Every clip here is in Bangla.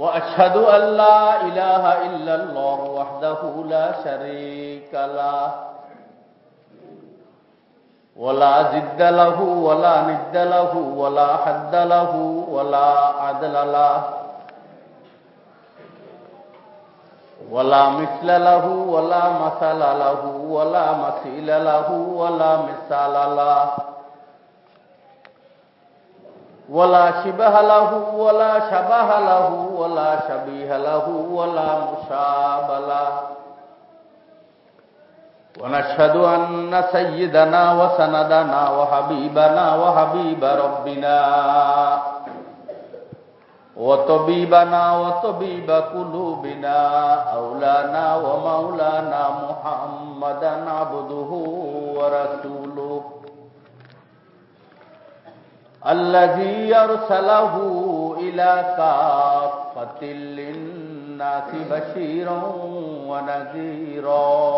وأشهد أن لا إله إلا الله وحده لا شريك له. ولا زد له ولا ند له ولا حد له ولا عدل له. ولا مثل له ولا مثل له ولا مثيل له ولا مثال له. ولا شبه له ولا شبه له ولا شبيه له ولا مشاب له. ونشهد أن سيدنا وسندنا وحبيبنا وحبيب ربنا وطبيبنا وطبيب قلوبنا أولانا ومولانا محمدا عبده ورسوله. الذي يرسله إلى كافة للناس بشيرا ونذيرا.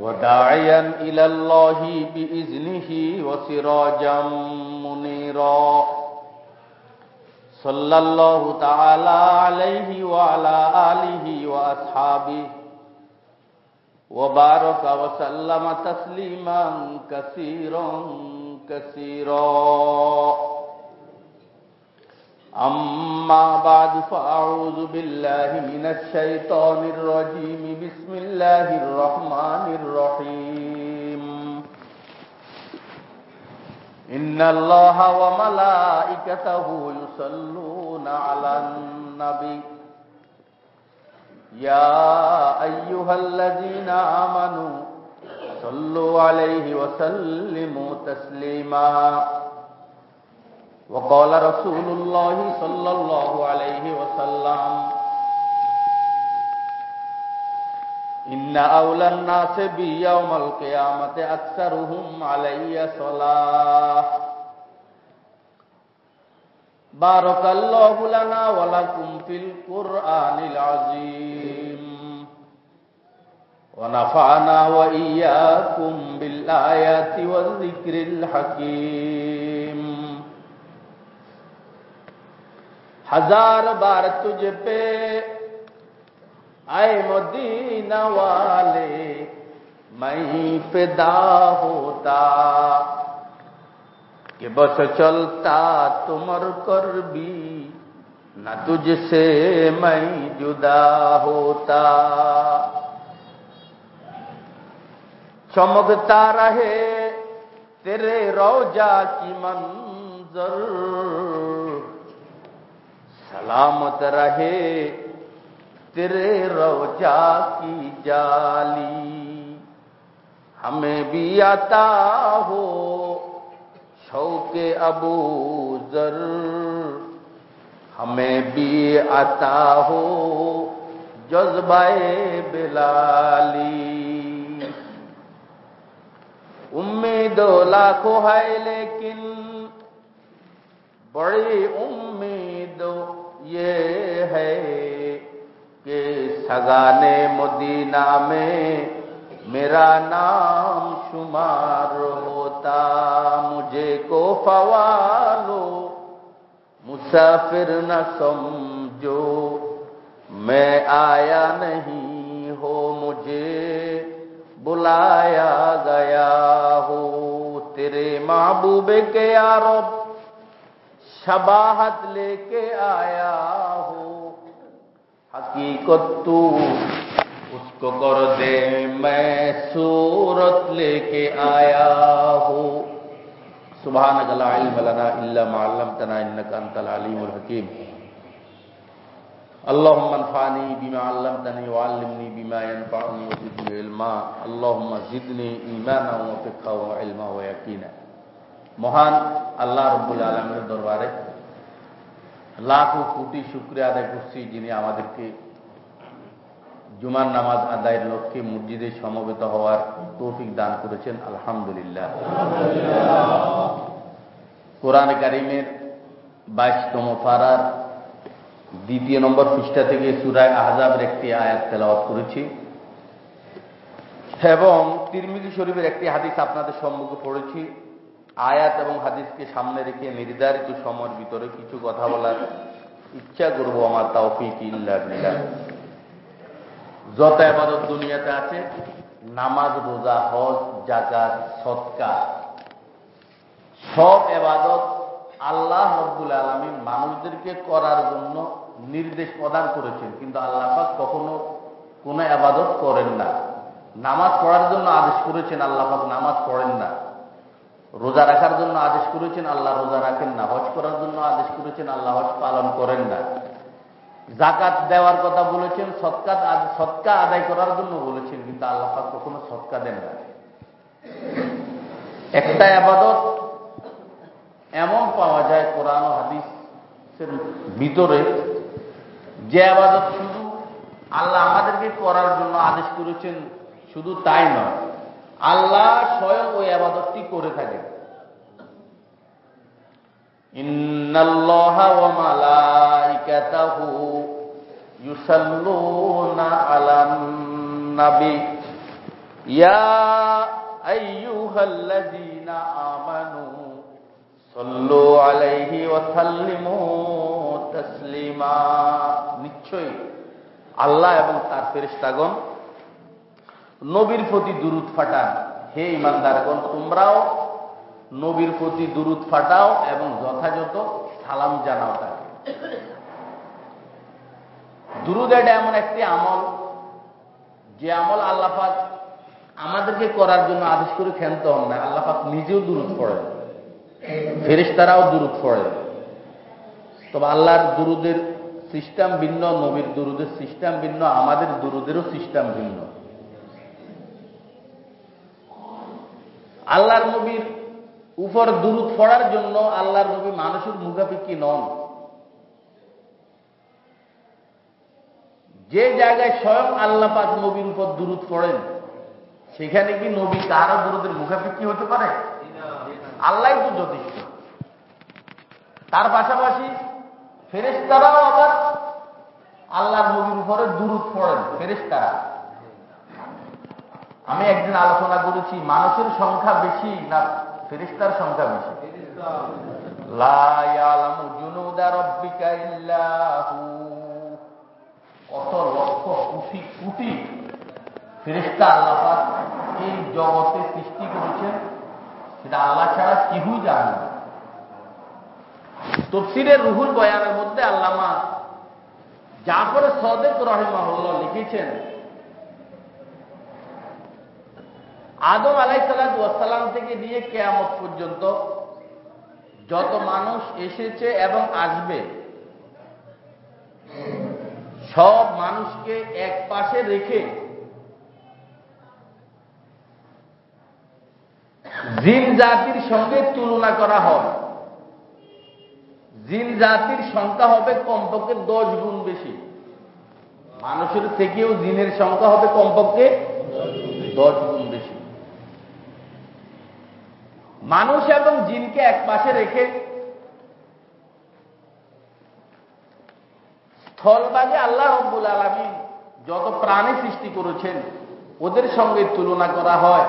وداعيا إلى الله بإذنه وسراجا منيرا. صلى الله تعالى عليه وعلى آله وأصحابه وبارك وسلم تسليما كثيرا كثيرا. أما بعد فأعوذ بالله من الشيطان الرجيم. بسم الله الرحمن الرحيم. إن الله وملائكته يصلون على النبي. يا أيها الذين آمنوا صلوا عليه وسلموا تسليما. وقال رسول الله صلى الله عليه وسلم، إن أولى الناس بي يوم القيامة أكثرهم علي صلاة. بارك الله لنا ولكم في القرآن العظيم ونفعنا وإياكم بالآيات والذكر الحكيم حزار بار تجھ پہ اے مدینہ والے میں فدا ہوتا کہ بس چلتا تمر کر بھی نہ تجھ سے میں جدا ہوتا۔ چمکتا رہے تیرے روجا کی منظر، سلامت رہے تیرے روجا کی جالی۔ ہمیں بھی آتا ہو شوق ابو ذر ہمیں بھی عطا ہو جذبہ بلالی۔ امید لاکھوں ہے لیکن بڑی امید یہ ہے کہ سگانے مدینہ میں میرا نام شمار ہوتا، مجھے کو فوالو، مسافر نہ سمجھو، میں آیا نہیں ہو مجھے، بلایا گیا ہو تیرے محبوب کے یارب شباہت لے کے آیا ہو۔ حقیقت تو اس کو کر دے میں صورت لے کے آیا ہوں۔ سبحان لا علم لنا الا ما علمتنا انك انت العلیم الحکیم۔ اللهم انفعني بما علمتني وعلمني بما ينفعني وزدني علما۔ اللهم زدني ایمانا وفقها وعلما ويقینا মহান আল্লাহ রব্বুল আলমের দরবারে লাখো কোটি শুক্রিয়া আদায় করছি যিনি আমাদেরকে জুমার নামাজ আদায়ের লক্ষ্যে মসজিদে সমবেত হওয়ার তৌফিক দান করেছেন, আলহামদুলিল্লাহ। কোরআন কারিমের বাইশতম ফারার দ্বিতীয় নম্বর পৃষ্ঠা থেকে সুরায় আহজাবের একটি আয়াত তেলাওয়াত করেছি। এবং তিরমিজি শরীফের একটি হাদিস আপনাদের সম্মুখে পড়েছি। আয়াত এবং হাদিসকে সামনে রেখে নির্ধারিত সময়ের ভিতরে কিছু কথা বলার ইচ্ছা করব, আমার তাওফিক ইল্লা যত আবাদত দুনিয়াতে আছে, নামাজ, রোজা, হজ জাকাত সৎকা সব এবাদত আল্লাহ রব্বুল আলমী মানুষদেরকে করার জন্য নির্দেশ প্রদান করেছেন, কিন্তু আল্লাহ কখনো কোনো আবাদত করেন না। নামাজ পড়ার জন্য আদেশ করেছেন, আল্লাহ নামাজ পড়েন না। রোজা রাখার জন্য আদেশ করেছেন, আল্লাহ রোজা রাখেন না। হজ করার জন্য আদেশ করেছেন, আল্লাহ হজ পালন করেন না। জাকাত দেওয়ার কথা বলেছেন, সৎকাত সৎকা আদায় করার জন্য বলেছেন, কিন্তু আল্লাহ কখনো সৎকা দেন না। একটা আবাদত এমন পাওয়া যায়, কোরআন হাদিসের ভিতরে, যে আবাদত শুধু আল্লাহ আমাদেরকে করার জন্য আদেশ করেছেন, শুধু তাই নয়। আল্লাহ স্বয়ং ওই আবাদতটি করে থাকেন। ইন্নাল্লাহা ওয়া মালাইকাতাহু ইউসাল্লুনা আলান নবী। ইয়া আইয়ুহাল্লাযীনা আমানু সল্লু আলাইহি ওয়া সাল্লিমু তাসলিমা। নিশ্চয়ই আল্লাহ এবং তার ফেরেশতাগণ নবীর প্রতি দুরুদ ফাটান। হে ইমানদারগণ তোমরাও নবীর প্রতি দুরুদ ফাটাও এবং যথাযথ সালাম জানাও তাকে। দুরুদ এটা এমন একটি আমল, যে আমল আল্লাপাক আমাদেরকে করার জন্য আদেশ করে ক্ষান্ত হন না। আল্লাপাক নিজেও দুরুদ পড়েন ফেরিস্তারাও দুরুদ পড়েন। তবে আল্লাহর দুরুদের সিস্টেম ভিন্ন, নবীর দুরুদের সিস্টেম ভিন্ন, আমাদের দুরুদেরও সিস্টেম ভিন্ন। আল্লাহর নবীর উপর দুরুদ পড়ার জন্য আল্লাহর নবী মানুষের মুখাপিকি নন। যে জায়গায় স্বয়ং আল্লাহ পাক নবীর উপর দুরুদ পড়েন, সেখানে কি নবী কারও দুরুদের মুখাপিকি হতে পারে? আল্লাহ তো যথেষ্ট। তার পাশাপাশি ফেরেস্তারাও আবার আল্লাহর নবীর উপরে দুরুদ পড়েন ফেরেস্তারা আমি একদিন আলোচনা করেছি, মানুষের সংখ্যা বেশি না ফেরিস্তার সংখ্যা বেশি। কত লক্ষ ফেরিস্তা এই জগতে সৃষ্টি করেছেন, সেটা আল্লাহ ছাড়া কেউই জানে তফসিরের রুহুল বয়ানের মধ্যে আল্লামা জাফর সদেক রহিমাহুল্লাহ লিখেছেন আদম আলাই সালাম থেকে নিয়ে কেয়ামত পর্যন্ত যত মানুষ এসেছে এবং আসবে, সব মানুষকে এক পাশে রেখে জিন জাতির সঙ্গে তুলনা করা হয়। জিন জাতির সংখ্যা হবে কমপক্ষে দশ গুণ বেশি। মানুষের থেকেও জিনের সংখ্যা হবে কমপক্ষে দশ গুণ বেশি মানুষ এবং জিনকে এক পাশে রেখে স্থলভাগে আল্লাহ রব্বুল আলমী যত প্রাণী সৃষ্টি করেছেন, ওদের সঙ্গে তুলনা করা হয়।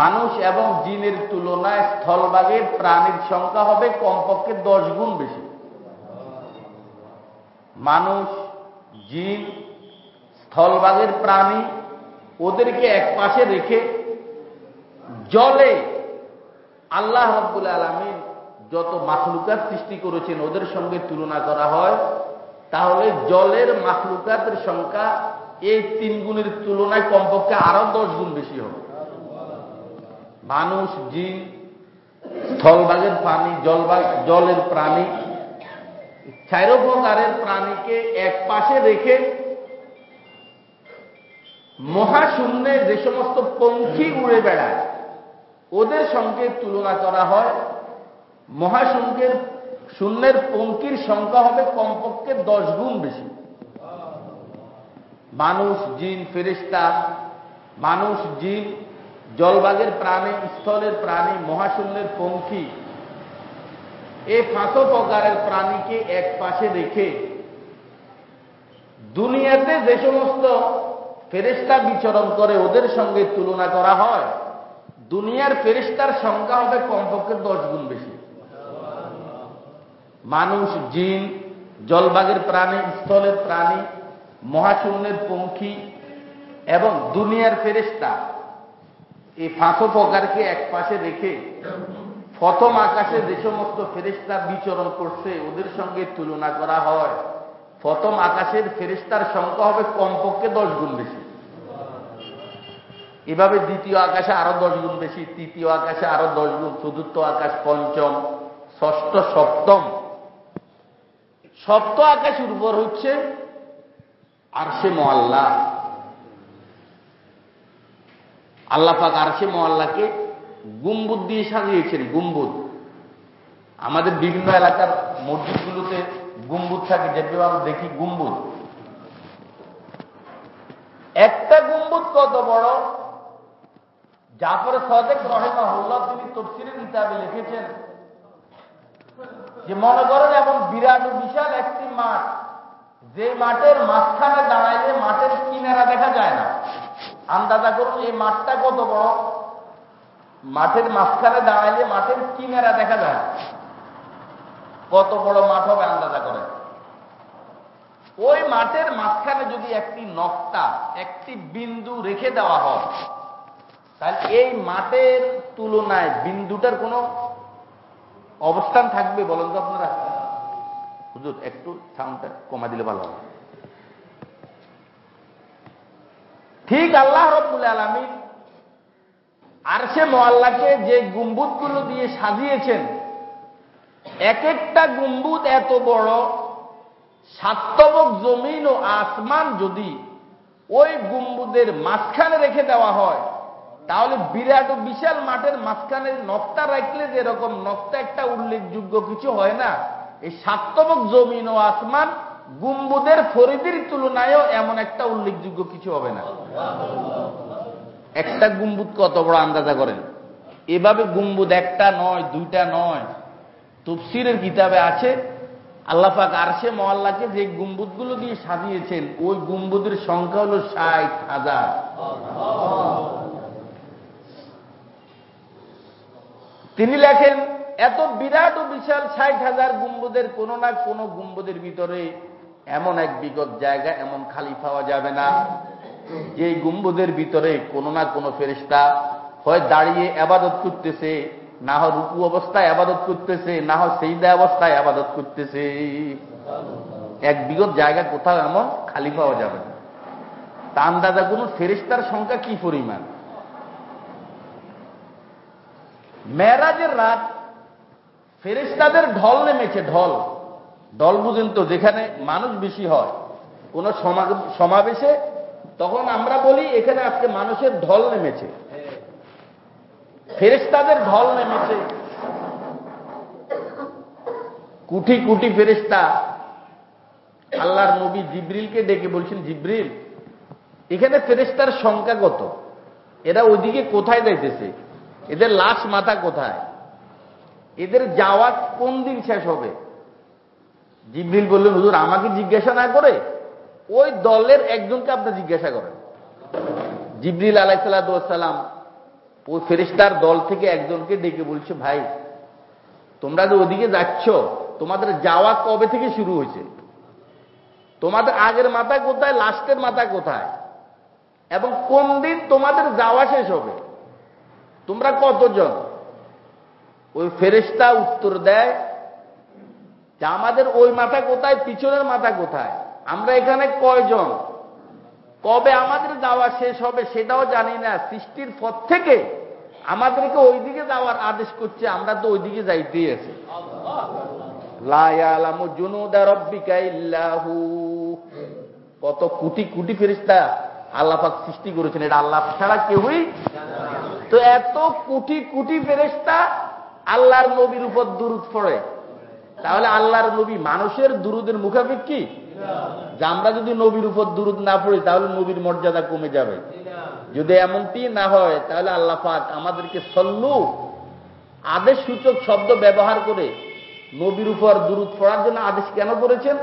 মানুষ এবং জিনের তুলনায় স্থলভাগের প্রাণীর সংখ্যা হবে কমপক্ষে দশ গুণ বেশি। মানুষ, জিন, স্থলভাগের প্রাণী ওদেরকে এক পাশে রেখে জলে আল্লাহ রব্বুল আলমিন যত মাখলুকাত সৃষ্টি করেছেন, ওদের সঙ্গে তুলনা করা হয়, তাহলে জলের মাখলুকাতের সংখ্যা এই তিন গুণের তুলনায় কমপক্ষে আরও দশ গুণ বেশি হবে। মানুষ, জিন, স্থলভাগের প্রাণী, জলভাগ, জলের প্রাণী চারো প্রাণীকে এক পাশে রেখে মহাশূন্যে যে সমস্ত পঙ্খী উড়ে বেড়ায় ওদের সঙ্গে তুলনা করা হয়। মহাশূন্যের শূন্যের পঙ্কির সংখ্যা হবে কমপক্ষে দশ গুণ বেশি। মানুষ, জিন ফেরিস্তা মানুষ, জিন, জলবাগের প্রাণী, স্থলের প্রাণী, মহাশূন্যের পঙ্খী এই পাঁচ প্রকারের প্রাণীকে এক পাশে রেখে দুনিয়াতে যে সমস্ত ফেরিস্তা বিচরণ করে ওদের সঙ্গে তুলনা করা হয় দুনিয়ার ফেরিস্তার সংখ্যা হবে কমপক্ষে দশ গুণ বেশি। মানুষ, জিন, জলবাগের প্রাণী, স্থলের প্রাণী, মহাশূন্যের পঙ্খী এবং দুনিয়ার ফেরিস্তা এই ফাঁসো প্রকারকে এক পাশে রেখে প্রথম আকাশে যে সমস্ত ফেরিস্তা বিচরণ করছে, ওদের সঙ্গে তুলনা করা হয়। প্রথম আকাশের ফেরিস্তার সংখ্যা হবে কমপক্ষে দশ গুণ বেশি। এভাবে দ্বিতীয় আকাশে আরও দশ গুণ বেশি, তৃতীয় আকাশে আরও দশ গুণ, চতুর্থ আকাশ পঞ্চম, ষষ্ঠ সপ্তম। সপ্ত আকাশের উপর হচ্ছে আরশে মোয়াল্লা। আল্লাহ পাক আরশে মোয়াল্লাকে গুম্বুদ দিয়ে সাজিয়েছেন, গুম্বুদ। আমাদের বিভিন্ন এলাকার মসজিদগুলোতে গুম্বুদ থাকে যেভাবে আমরা দেখি গুম্বুদ। একটা গুম্বুদ কত বড়? জাফর সদেক রহেমাহুল্লাহ তিনি তফসিরের কিতাবে লিখেছেন যে মনে করেন এমন বিরাট বিশাল একটি মাঠ, যে মাঠের মাঝখানে দাঁড়াইলে মাঠের কিনারা দেখা যায় না। আন্দাজা করুন এই মাঠটা কত বড়? মাঠের মাঝখানে দাঁড়াইলে মাঠের কিনারা দেখা যায় কত বড় মাঠ হবে আন্দাজা করেন। ওই মাঠের মাঝখানে যদি একটি নকটা একটি বিন্দু রেখে দেওয়া হয় তাহলে এই মাঠের তুলনায় বিন্দুটার কোনো অবস্থান থাকবে বলেন তো আপনারা? হুজুর, একটু সাউন্ডটা কমা দিলে ভালো হবে। ঠিক আল্লাহ রব্বুল আলমী আর সে মোয়াল্লাকে যে গুম্বুদগুলো দিয়ে সাজিয়েছেন এক একটা গুম্বুদ এত বড় সাতবক জমিন ও আসমান যদি ওই গুম্বুদের মাঝখানে রেখে দেওয়া হয় তাহলে বিরাট ও বিশাল মাঠের মাঝখানে নকটা রাখলে যেরকম নকটা একটা উল্লেখযোগ্য কিছু হয় না। এই সাতবক জমিন ও আসমান গুম্বুদের ফরিদির তুলনায়ও এমন একটা উল্লেখযোগ্য কিছু হবে না। একটা গুম্বুদ কত বড় আন্দাজা করেন? এভাবে গুম্বুদ একটা নয়, দুইটা নয়। তফসিরের কিতাবে আছে আল্লাপাক আরশে মহল্লাকে যে গুম্বুদগুলো দিয়ে সাজিয়েছেন, ওই গুম্বুদের সংখ্যা হল ষাট হাজার। তিনি লেখেন, এত বিরাট ও বিশাল ষাট হাজার গুম্বুদের, কোন না কোন গুম্বুদের ভিতরে এমন এক বিগত জায়গা, এমন খালি পাওয়া যাবে না। যে গুম্বুদের ভিতরে কোনো না কোনো ফেরিস্তা হয় দাঁড়িয়ে আবাদত করতেছে, না হয় রুকু অবস্থায় আবাদত করতেছে, না হয় সেইদা অবস্থায় আবাদত করতেছে। এক বিগত জায়গা, কোথাও এমন খালি পাওয়া যাবে না। তা আন্দাজা কোন ফেরিস্তার সংখ্যা কি পরিমাণ? মেয়েরাজের রাত ফেরিস্তাদের ঢল নেমেছে, ঢল। ঢল বুঝেন তো, যেখানে মানুষ বেশি হয়, কোন সমাবেশে, তখন আমরা বলি এখানে আজকে মানুষের ঢল নেমেছে। ফেরিস্তাদের ঢল নেমেছে। কুটি কুটি ফেরিস্তা আল্লাহর নবী জিব্রিলকে ডেকে বলছেন, জিব্রিল, এখানে ফেরিস্তার সংখ্যা কত? এরা ওইদিকে কোথায় যাইতেছে? এদের লাশ মাথা কোথায়? এদের যাওয়া কোন দিন শেষ হবে? জিব্রিল বললেন, হুজুর, আমাকে জিজ্ঞাসা না করে ওই দলের একজনকে আপনি জিজ্ঞাসা করেন। জিব্রিল আলাইসাল্লাম ওই ফেরিস্তার দল থেকে একজনকে ডেকে বলছে, ভাই, তোমরা যে ওদিকে যাচ্ছ, তোমাদের যাওয়া কবে থেকে শুরু হয়েছে? তোমাদের আগের মাথা কোথায়, লাস্টের মাথা কোথায়? এবং কোন দিন তোমাদের যাওয়া শেষ হবে? তোমরা কতজন? ওই ফেরিস্তা উত্তর দেয় যে আমাদের ওই মাথা কোথায়, পিছনের মাথা কোথায়? আমরা এখানে কয়জন? কবে আমাদের যাওয়া শেষ হবে সেটাও জানি না। সৃষ্টির পর থেকে আমাদেরকে ওইদিকে যাওয়ার আদেশ করছে, আমরা তো ওইদিকে যাইতেই আছি। কত কোটি কোটি ফেরিস্তা আল্লাপাক সৃষ্টি করেছেন, এটা আল্লাহ ছাড়া কেউই তো এত কোটি কোটি ফেরিস্তা আল্লাহর নবীর উপর দুরুদ পড়ে। তাহলে আল্লাহর নবী মানুষের দুরুদের মুখাপেক্ষি? যে আমরা যদি নবীর উপর দুরুদ না পড়ি, তাহলে নবীর মর্যাদা কমে যাবে। যদি এমনটি না হয়, তাহলে আল্লাহ পাক আমাদেরকে সল্লু আদেশ সূচক শব্দ ব্যবহার করে নবীর উপর দুরুদ পড়ার জন্য আদেশ কেন করেছেন?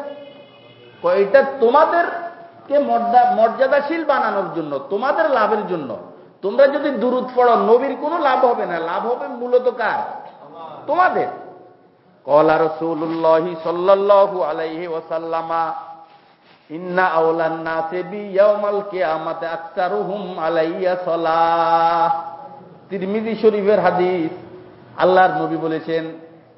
এটা তোমাদেরকে মর্যাদাশীল বানানোর জন্য, তোমাদের লাভের জন্য। তোমরা যদি দুরুদ পড়ো, নবীর কোনো লাভ হবে না। লাভ হবে মূলত কার? তোমাদের। কলা রসুল্লাহ সাল্লাহ আলাইহি ওসাল্লামা ইন্না আকসারুহুম আলাইয়া তিরমিজি শরীফের হাদিস, আল্লাহর নবী বলেছেন,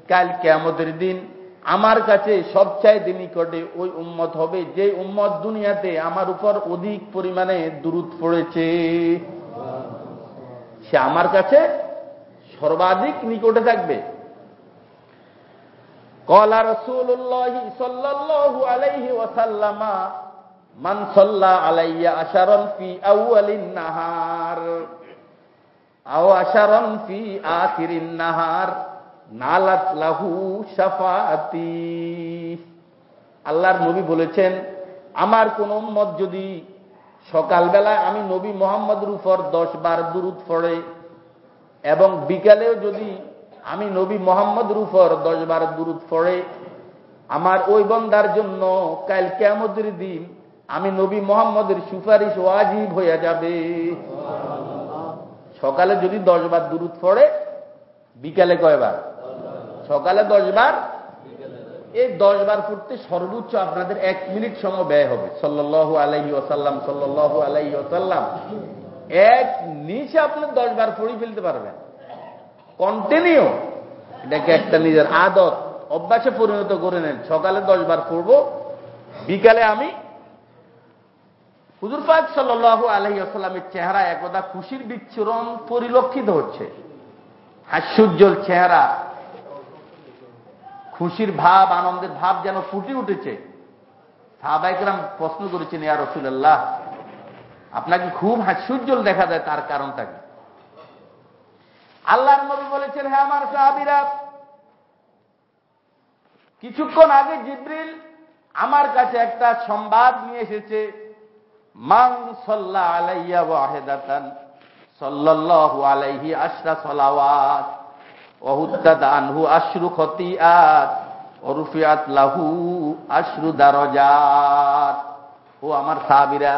কাল কিয়ামতের দিন আমার কাছে সবচাইতে নিকটে ওই উম্মত হবে যে উম্মত দুনিয়াতে আমার উপর অধিক পরিমাণে দূরত পড়েছে। সে আমার কাছে সর্বাধিক নিকটে থাকবে। কলা রসুল্লাহ আলাইয়া আশারন ফি নাহার। আও আশারন ফি নাহার, নালাত লাহু সাফাতি আল্লাহর নবী বলেছেন, আমার কোন উম্মত যদি সকালবেলায় আমি নবী মোহাম্মদের উপর দশ বার দূরত পড়ে, এবং বিকালেও যদি আমি নবী মোহাম্মদের উপর দশ বার দূরত পড়ে, আমার ওই বন্দার জন্য কাল কেমতের দিন আমি নবী মোহাম্মদের সুপারিশ ওয়াজিব হইয়া যাবে। সকালে যদি দশ বার দূরত পড়ে, বিকালে কয়বার? সকালে দশ বার এই দশ বার পড়তে সর্বোচ্চ আপনাদের এক মিনিট সময় ব্যয় হবে। সাল্লাহু আলাইহি ওসাল্লাম সাল্লাহু আলাইহি ওসাল্লাম এক নিচে আপনি দশ বার পড়ি ফেলতে পারবেন। কন্টিনিউ এটাকে একটা নিজের আদত, অভ্যাসে পরিণত করে নেন। সকালে দশ বার পড়ব, বিকালে আমি হুজুর পাক সাল্লাহু আলহি আসাল্লামের চেহারা একদা খুশির বিচ্ছুরণ পরিলক্ষিত হচ্ছে। হাস্যোজ্জ্বল চেহারা খুশির ভাব, আনন্দের ভাব যেন ফুটে উঠেছে। সাহাবাইকরাম প্রশ্ন করেছেন, ইয়া রসুল্লাহ আপনাকে খুব হাস্যোজ্জ্বল দেখা যায় তার কারণটা কি? আল্লাহর নবী বলেছেন হ্যাঁ আমার সাহাবিরা, কিছুক্ষণ আগে জিব্রিল আমার কাছে একটা সংবাদ নিয়ে এসেছে, মান সল্লা আলাইয়া ওয়াহেদাতান, সাল্লাল্লাহু আলাইহি আশরা সলাওয়াত। ওহুদ্দাদ আনহু আশরু খতিয়াত, ওরুফিয়াত লাহু আশরু দারজাত। ও আমার সাহাবিরা,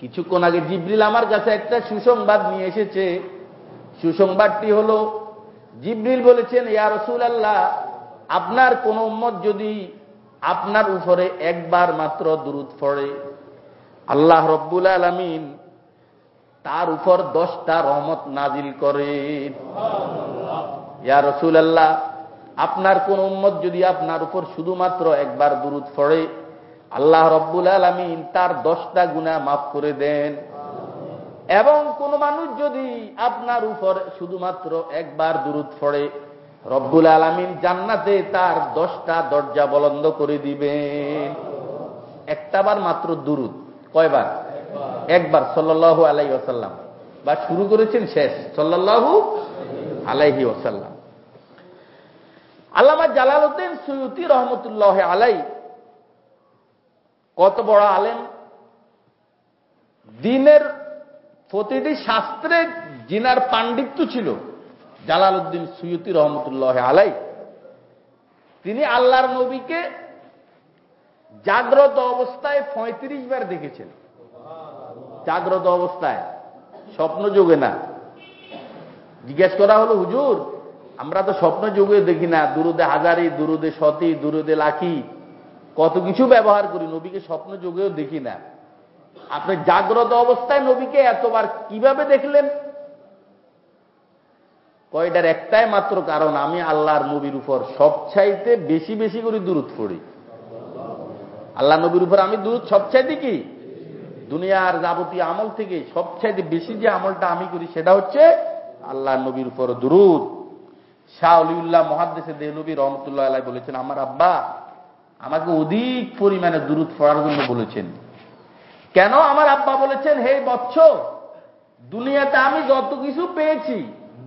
কিছুক্ষণ আগে জিব্রিল আমার কাছে একটা সুসংবাদ নিয়ে এসেছে। সুসংবাদটি হল, জিব্রিল বলেছেন, ইয়া রসুল আল্লাহ আপনার কোন উম্মত যদি আপনার উপরে একবার মাত্র দূরত পড়ে, আল্লাহ রব্বুল আলমিন তার উপর দশটা রহমত নাজিল করে ইয়া রসুল আল্লাহ আপনার কোন উম্মত যদি আপনার উপর শুধুমাত্র একবার দূরত পড়ে, আল্লাহ রব্বুল আলমিন তার দশটা গুণা মাফ করে দেন। এবং কোন মানুষ যদি আপনার উপর শুধুমাত্র একবার দূরত পড়ে, রব্বুল আলমিন জান্নাতে তার দশটা দরজা বলন্দ করে দিবেন। একটাবার মাত্র দুরুদ, কয়বার? একবার সাল্লাহু আলাই ওসাল্লাম বা শুরু করেছেন শেষ সাল্লাহু আলাইহি ওসাল্লাম আল্লামা জালালউদ্দিন সৈয়দি রহমতুল্লাহ আলাই কত বড় আলেম। দিনের প্রতিটি শাস্ত্রে জিনার পাণ্ডিত্য ছিল জালাল উদ্দিন সুয়তি রহমতুল্লাহ আলাই। তিনি আল্লাহর নবীকে জাগ্রত অবস্থায় পঁয়ত্রিশ বার দেখেছেন। জাগ্রত অবস্থায়। স্বপ্ন যোগে না। জিজ্ঞেস করা হলো, হুজুর আমরা তো স্বপ্ন যুগে দেখি না, দুরুদে হাজারি, দুরুদে সতী, দুরুদে লাখি কত কিছু ব্যবহার করি, নবীকে স্বপ্ন যুগেও দেখি না। আপনি জাগ্রত অবস্থায় নবীকে এতবার কীভাবে দেখলেন? কয়টার একটাই মাত্র কারণ, আমি আল্লাহর নবীর উপর সবচাইতে বেশি বেশি করে দূরত পড়ি। আল্লাহ নবীর উপর আমি দূর সবচাইতে কি? দুনিয়ার যাবতীয় আমল থেকে সবচাইতে বেশি যে আমলটা আমি করি, সেটা হচ্ছে আল্লাহ নবীর উপর দুরুদ। শাহ অলিউল্লাহ মহাদ্দেশে দে নবী রহমতুল্লাহ আল্লাহ বলেছেন, আমার আব্বা আমাকে অধিক পরিমাণে দূরত পড়ার জন্য বলেছেন। কেন আমার আব্বা বলেছেন, হে বচ্চ দুনিয়াতে আমি যত কিছু পেয়েছি,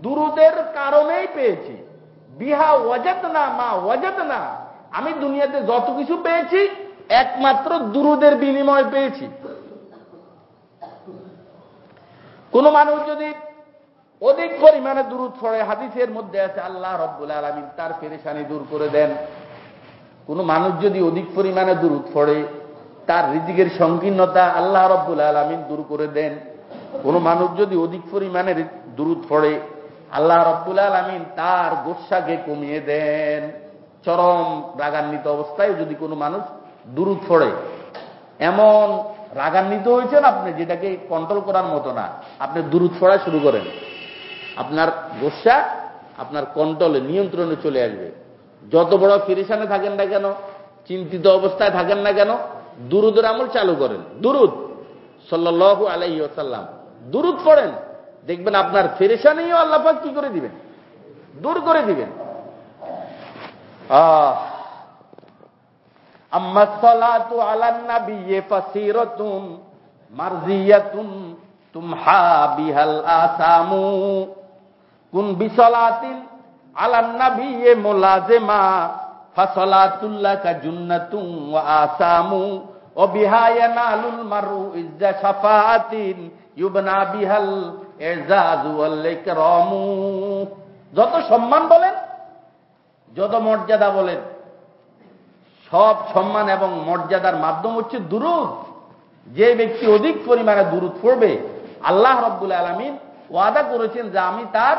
দুরুদের কারণেই পেয়েছি। বিহা ওয়াজাত না মা ওয়াজাত না আমি দুনিয়াতে যত কিছু পেয়েছি, একমাত্র দুরুদের বিনিময় পেয়েছি। কোন মানুষ যদি অধিক পরিমাণে দূরত পড়ে, হাদিসের মধ্যে আছে, আল্লাহ রব্বুল আলমিন তার পেরেশানি দূর করে দেন। কোন মানুষ যদি অধিক পরিমাণে দূরত পড়ে, তার রিজিকের সংকীর্ণতা আল্লাহ রব্বুল আলমিন দূর করে দেন। কোন মানুষ যদি অধিক পরিমাণে দূরত পড়ে, আল্লাহ রব্বুল আলমিন তার গোসাকে কমিয়ে দেন। চরম রাগান্বিত অবস্থায় যদি কোনো মানুষ দূরত পড়ে, এমন রাগান্বিত হয়েছেন আপনি যেটাকে কন্ট্রোল করার মতো না। আপনি দূরত পড়া শুরু করেন। আপনার গোসা আপনার কন্ট্রোলে, নিয়ন্ত্রণে চলে আসবে। যত বড় ফিরিসানে থাকেন না কেন, চিন্তিত অবস্থায় থাকেন না কেন, দুরুদের আমল চালু করেন। দুরুদ সাল্লাহ আলাইহি আসাল্লাম দুরুদ পড়েন। দেখবেন আপনার ফেরেশানিও আল্লাপাক কি করে দিবেন? দূর করে দিবেন। আম্মা আসামু। কুন বিসলাতিন আলান নাবিয়্যি মুলাজিমা ফাসলাতুল্লাকা জুন্নাতুন ওয়া আসামু ও বিহায়ানালুল মারু ইজ্জা শাফাআতিন ইউবনা বিহাল এজাজু ওয়াল ইকরামু। যত সম্মান বলেন, যত মর্যাদা বলেন, সব সম্মান এবং মর্যাদার মাধ্যম হচ্ছে দুরুদ। যে ব্যক্তি অধিক পরিমাণে দুরুদ পড়বে, আল্লাহ রব্বুল আলমিন ওয়াদা করেছেন যে আমি তার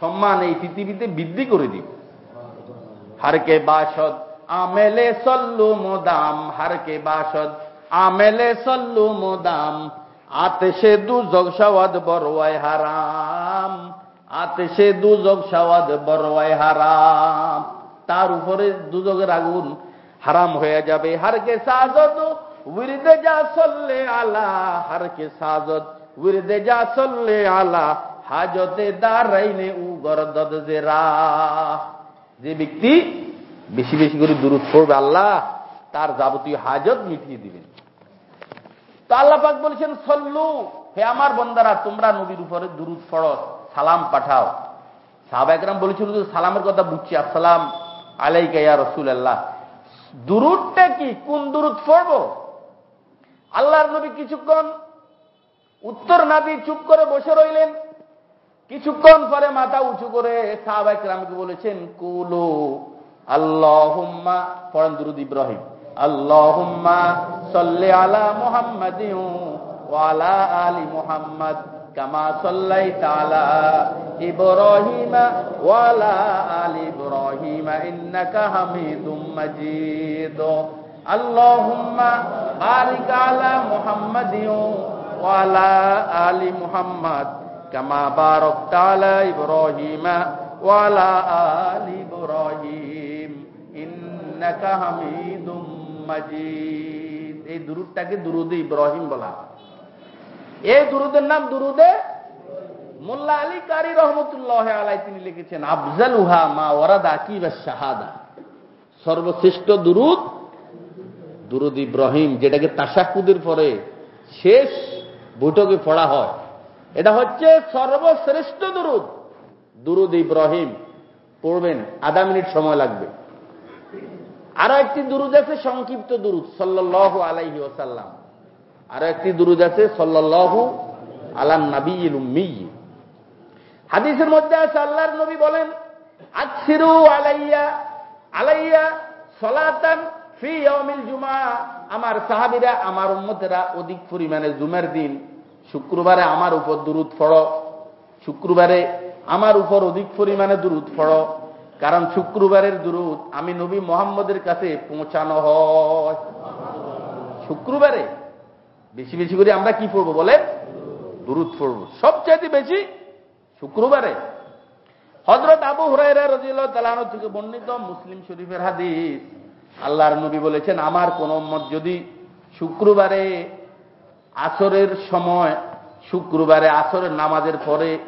সম্মান এই পৃথিবীতে বৃদ্ধি করে দিব। হারকে বাসদ, আমেলে সল্লু মোদাম। হারকে বাসদ, আমেলে সল্লু মোদাম। আতেশে দু জগসাওয়াদ বড়ওয়াই হারাম। আতেশে দু জগসাওয়াদ বড়ওয়াই হারাম। তার উপরে দুজগের আগুন হারাম হয়ে যাবে। হারকে সাজদ উইরদে যা সল্লে আলা। হারকে সাজদ উইরদে যা সল্লে আলা। হাজতে দারাইনে উ গরদদ জেরা। যে ব্যক্তি বেশি বেশি করে দূরত পড়বে আল্লাহ, তার যাবতীয় হাজত মিটিয়ে দিবেন। তো আল্লাহ পাক বলছেন, সল্লু, হে আমার বন্দারা, তোমরা নবীর উপরে দুরুদ পড়ো, সালাম পাঠাও। সাহাবা একরাম বলেছিল যে সালামের কথা বুঝছি, আসসালাম আলাইকা ইয়া রসুল আল্লাহ দুরুদটা কি? কোন দুরুদ পড়ব? আল্লাহর নবী কিছুক্ষণ উত্তর না দিয়ে চুপ করে বসে রইলেন। কিছুক্ষণ পরে মাথা উঁচু করে সাহাবা একরামকে বলেছেন, কুলো আল্লাহুম্মা, পড়েন দুরুদ ইব্রাহিম, আল্লাহুম্মা সাল্লি আলা মুহাম্মাদিন ওয়া আলা মুহাম্মাদ কামা সাল্লাইতা আলা ইব্রাহিম ওয়া আলা ইব্রাহিম ইন্নাকা হামিদুম মাজিদ। আল্লাহুম্মা বারিক আলা মুহাম্মাদিন ওয়া আলা আলি মুহাম্মাদ বারাকতা আলা ইব্রাহিম ওয়া আলা আলি ইব্রাহিম ইন্নাকা হামিদুম মাজিদ এই দুরুদটাকে দুরুদে ইব্রাহিম বলা এই দুরুদের নাম দুরুদে মোল্লা আলী কারি রহমতুল্লাহ আলাই তিনি লিখেছেন আফজাল উহা মা ওরাদা কি শাহাদা। সর্বশ্রেষ্ঠ দুরুদ দুরুদ ইব্রাহিম, যেটাকে তাসাকুদের পরে শেষ বৈঠকে পড়া হয়। এটা হচ্ছে সর্বশ্রেষ্ঠ দুরুদ। দুরুদ ইব্রাহিম। পড়বেন, আধা মিনিট সময় লাগবে। আরও একটি দুরুদ আছে, সংক্ষিপ্ত দুরুদ সাল্লাহ আলাইহি ওসাল্লাম আরও একটি দুরুদ আছে সাল্লাহ আলান নবী হাদিসের মধ্যে আছে, আল্লাহর নবী বলেন, আকসিরু আলাইয়া আলাইয়া সলাতান ফি ইয়াউমিল জুমা। আমার সাহাবীরা, আমার উম্মতেরা অধিক পরিমাণে জুমার দিন শুক্রবারে আমার উপর দুরুদ পড়ো। শুক্রবারে আমার উপর অধিক পরিমাণে দুরুদ পড়ো। কারণ শুক্রবারের দুরুদ আমি নবী মোহাম্মদের কাছে পৌঁছানো হয়। শুক্রবারে বেশি বেশি করে আমরা কি পড়ব বলে? দুরুদ পড়ব। সবচাইতে বেশি শুক্রবারে হজরত আবু হুরাইরা রাজিয়াল্লাহ তালানো থেকে বর্ণিত মুসলিম শরীফের হাদিস। আল্লাহর নবী বলেছেন, আমার কোন মত যদি শুক্রবারে আসরের সময়, শুক্রবারে আসরের নামাজের পরে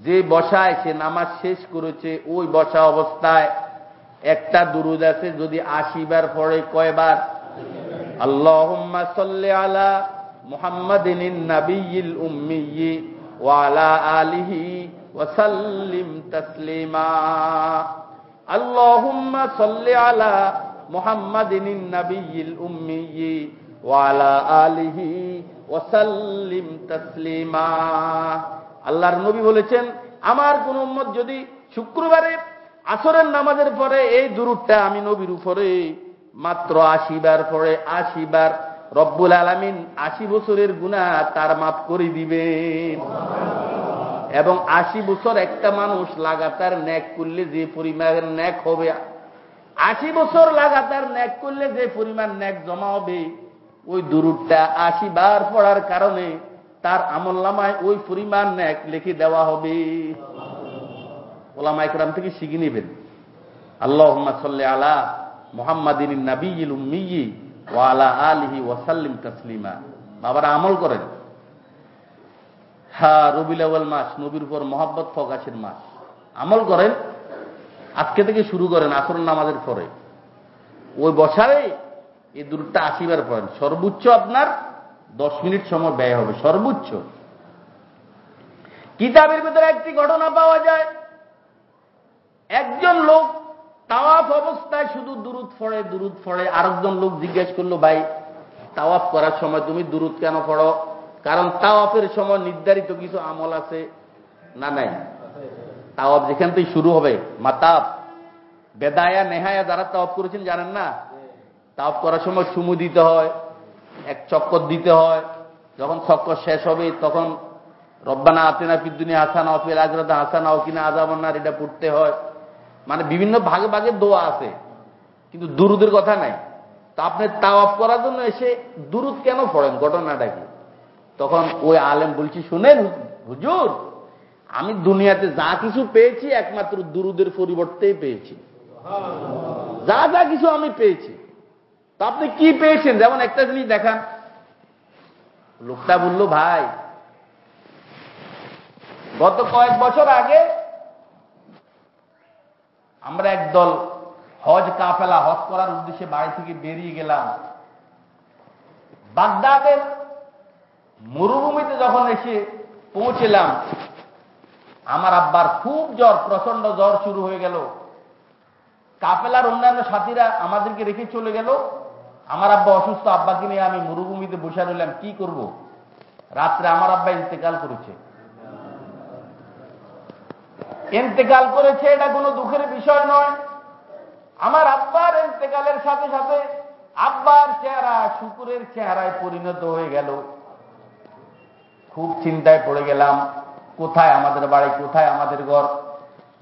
যে বসায় সে নামাজ শেষ করেছে, ওই বসা অবস্থায় একটা দুরুদ আছে, যদি আশিবার পরে কয়বার? আল্লাহুম্মা সাল্লি আলা মুহাম্মাদিন নাবিয়্যিল উম্মিয়্যি ওয়া আলা আলিহি ওয়া সাল্লিম তাসলিমা। আল্লাহুম্মা সাল্লি আলা মুহাম্মাদিন নবিয়্যিল উম্মিয়্যি ওয়ালা আলিহি তাসলিমা। আল্লাহর নবী বলেছেন, আমার কোন উম্মত যদি শুক্রবারে আসরের নামাজের পরে এই দুরুদটা আমি নবীর উপরে মাত্র আশি বার পরে আশি বার রব্বুল আলমিন আশি বছরের গুণা তার মাফ করে দিবেন। এবং আশি বছর একটা মানুষ লাগাতার ন্যাক করলে যে পরিমাণের ন্যাক হবে, আশি বছর লাগাতার ন্যাক করলে যে পরিমাণ ন্যাক জমা হবে ওই দুরুদটা আশি বার পড়ার কারণে তার আমল্লামায় ওই পরিমাণ ন্যাক লিখে দেওয়া হবে। ওলামা একরাম থেকে শিখে নেবেন। আল্লাহ সাল্লি আলা মোহাম্মদিন নাবিল উম্মিয়ি ওয়ালা আলিহি ওয়াসাল্লিম তসলিমা। বাবারা আমল করেন। রবিল আউ্ল মাস, নবীর উপর মোহাম্মত ফকাশের মাস। আমল করেন। আজকে থেকে শুরু করেন আসর নামাজের পরে। ওই বছরে এই দূরটা আসিবার পড়েন সর্বোচ্চ আপনার দশ মিনিট সময় ব্যয় হবে, সর্বোচ্চ। কিতাবের ভিতরে একটি ঘটনা পাওয়া যায়। একজন লোক তাওয়াফ অবস্থায় শুধু দূরত ফড়ে দূরত ফড়ে আরেকজন লোক জিজ্ঞেস করল, ভাই, তাওয়াফ করার সময় তুমি দূরত কেন পড়ো? কারণ তাওয়াফের সময় নির্ধারিত কিছু আমল আছে না নাই? তাওয়াফ যেখান থেকে শুরু হবে, মাতাব, বেদায়া, নেহায়া যারা তাওয়াফ করেছেন, জানেন না? তাওয়াফ করার সময় সুমু দিতে হয়, এক চক্কর দিতে হয়। যখন চক্কর শেষ হবে, তখন রব্বানা আতেনা পিদ্দুনি হাসানা অফিল আজরাদা হাসানা কিনা আজাবান্নার এটা পড়তে হয়। মানে বিভিন্ন ভাগে ভাগে দোয়া আছে, কিন্তু দুরুদের কথা নাই। তা আপনি তাওয়াফ করার জন্য এসে দুরুদ কেন পড়েন? ঘটনাটা কি? তখন ওই আলেম বলছি, শুনেন হুজুর, আমি দুনিয়াতে যা কিছু পেয়েছি, একমাত্র দুরুদের পরিবর্তেই পেয়েছি। যা যা কিছু আমি পেয়েছি। তা আপনি কি পেয়েছেন? যেমন একটা জিনিস দেখান। লোকটা বলল, ভাই, গত কয়েক বছর আগে আমরা একদল হজ কাফেলা হজ করার উদ্দেশ্যে বাড়ি থেকে বেরিয়ে গেলাম। বাগদাদের মরুভূমিতে যখন এসে পৌঁছলাম, আমার আব্বার খুব জ্বর প্রচণ্ড জ্বর শুরু হয়ে গেল। কাফেলার অন্যান্য সাথীরা আমাদেরকে রেখে চলে গেল। আমার আব্বা অসুস্থ, আব্বাকে নিয়ে আমি মরুভূমিতে বসে রইলাম, কি করব? রাত্রে আমার আব্বা ইন্তেকাল করেছে। ইন্তেকাল করেছে, এটা কোনো দুঃখের বিষয় নয়। আমার আব্বার ইন্তেকালের সাথে সাথে আব্বার চেহারা শুকুরের চেহারায় পরিণত হয়ে গেল। খুব চিন্তায় পড়ে গেলাম, কোথায় আমাদের বাড়ি, কোথায় আমাদের ঘর?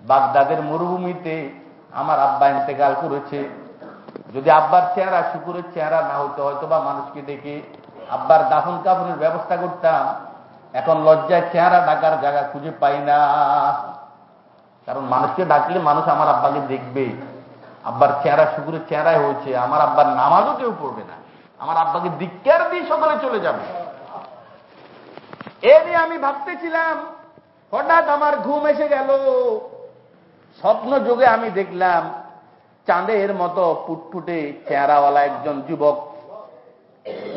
বাগদাদের মরুভূমিতে আমার আব্বা ইন্তেকাল করেছে। যদি আব্বার চেহারা, শুকুরের চেহারা না হতো হয়তো বা মানুষকে দেখে আব্বার দাফন কাফনের ব্যবস্থা করতাম। এখন লজ্জায় চেহারা ডাকার জায়গা খুঁজে পাই না। কারণ মানুষকে ডাকলে মানুষ আমার আব্বাকে দেখবে। আব্বার চেহারা, শুকুরের চেহারায় হয়েছে। আমার আব্বার নামাজও কেউ পড়বে না। আমার আব্বাকে দিক্কার দিয়ে সকলে চলে যাবে। এ নিয়ে আমি ভাবতেছিলাম, হঠাৎ আমার ঘুম এসে গেল। স্বপ্ন যুগে আমি দেখলাম চাঁদের মতো ফুটফুটে চেহারাওয়ালা একজন যুবক